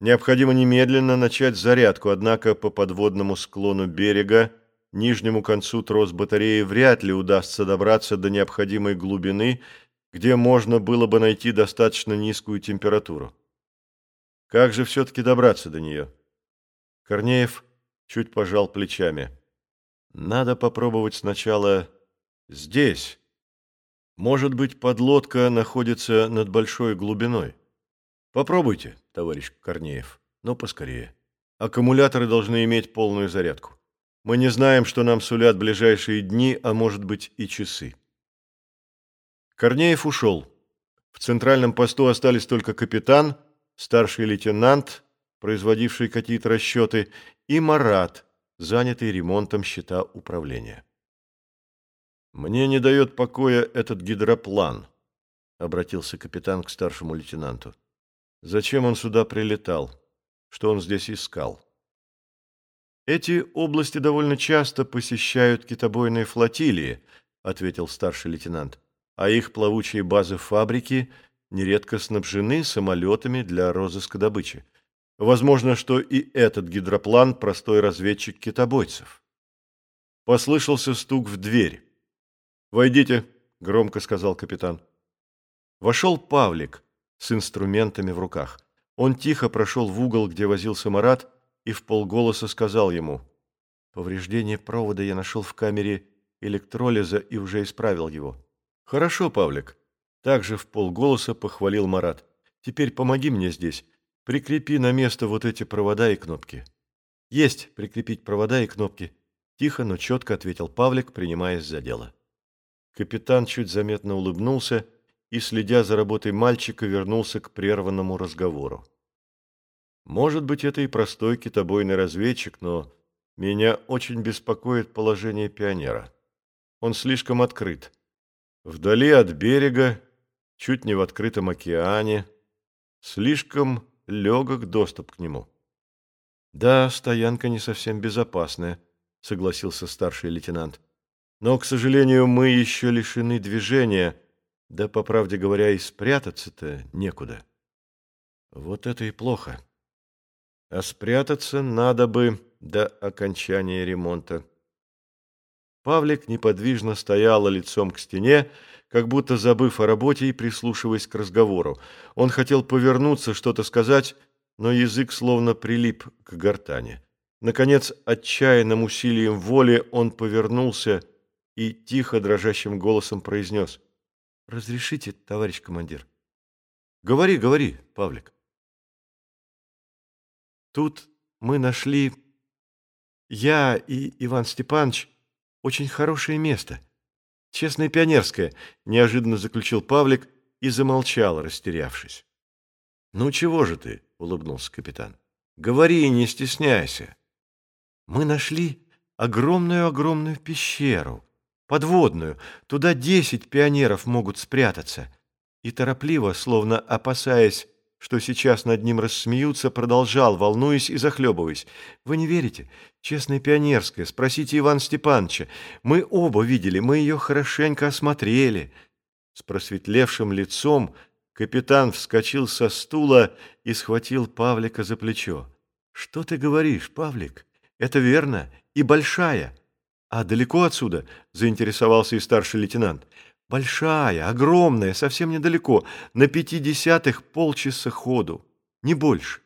Необходимо немедленно начать зарядку, однако по подводному склону берега, нижнему концу трос батареи вряд ли удастся добраться до необходимой глубины, где можно было бы найти достаточно низкую температуру. Как же все-таки добраться до нее? Корнеев чуть пожал плечами. Надо попробовать сначала здесь. Может быть, подлодка находится над большой глубиной. Попробуйте, товарищ Корнеев, но поскорее. Аккумуляторы должны иметь полную зарядку. Мы не знаем, что нам сулят ближайшие дни, а может быть и часы. Корнеев ушел. В центральном посту остались только капитан, старший лейтенант, производивший какие-то расчеты, и Марат, занятый ремонтом счета управления. «Мне не дает покоя этот гидроплан», — обратился капитан к старшему лейтенанту. Зачем он сюда прилетал? Что он здесь искал? Эти области довольно часто посещают китобойные флотилии, ответил старший лейтенант. А их плавучие базы-фабрики нередко снабжены самолетами для розыска добычи. Возможно, что и этот гидроплан – простой разведчик китобойцев. Послышался стук в дверь. «Войдите», – громко сказал капитан. Вошел Павлик, с инструментами в руках. Он тихо прошел в угол, где возился Марат, и в полголоса сказал ему, «Повреждение провода я нашел в камере электролиза и уже исправил его». «Хорошо, Павлик», — также в полголоса похвалил Марат. «Теперь помоги мне здесь. Прикрепи на место вот эти провода и кнопки». «Есть прикрепить провода и кнопки», — тихо, но четко ответил Павлик, принимаясь за дело. Капитан чуть заметно улыбнулся и, следя за работой мальчика, вернулся к прерванному разговору. Может быть, это и простой китобойный разведчик, но меня очень беспокоит положение пионера. Он слишком открыт. Вдали от берега, чуть не в открытом океане, слишком легок доступ к нему. Да, стоянка не совсем безопасная, согласился старший лейтенант. Но, к сожалению, мы еще лишены движения, да, по правде говоря, и спрятаться-то некуда. Вот это и плохо. А спрятаться надо бы до окончания ремонта. Павлик неподвижно стоял лицом к стене, как будто забыв о работе и прислушиваясь к разговору. Он хотел повернуться, что-то сказать, но язык словно прилип к гортани. Наконец, отчаянным усилием воли он повернулся и тихо дрожащим голосом произнес — Разрешите, товарищ командир? Говори, говори, Павлик. Тут мы нашли, я и Иван Степанович, очень хорошее место. Честное пионерское, неожиданно заключил Павлик и замолчал, растерявшись. Ну чего же ты, улыбнулся капитан. Говори, не стесняйся. Мы нашли огромную-огромную пещеру, подводную, туда десять пионеров могут спрятаться. И торопливо, словно опасаясь, что сейчас над ним рассмеются, продолжал, волнуясь и захлебываясь. «Вы не верите? Честная пионерская, спросите Ивана Степановича. Мы оба видели, мы ее хорошенько осмотрели». С просветлевшим лицом капитан вскочил со стула и схватил Павлика за плечо. «Что ты говоришь, Павлик? Это верно, и большая». «А далеко отсюда?» – заинтересовался и старший лейтенант. «Большая, огромная, совсем недалеко, на пяти десятых полчаса ходу, не больше».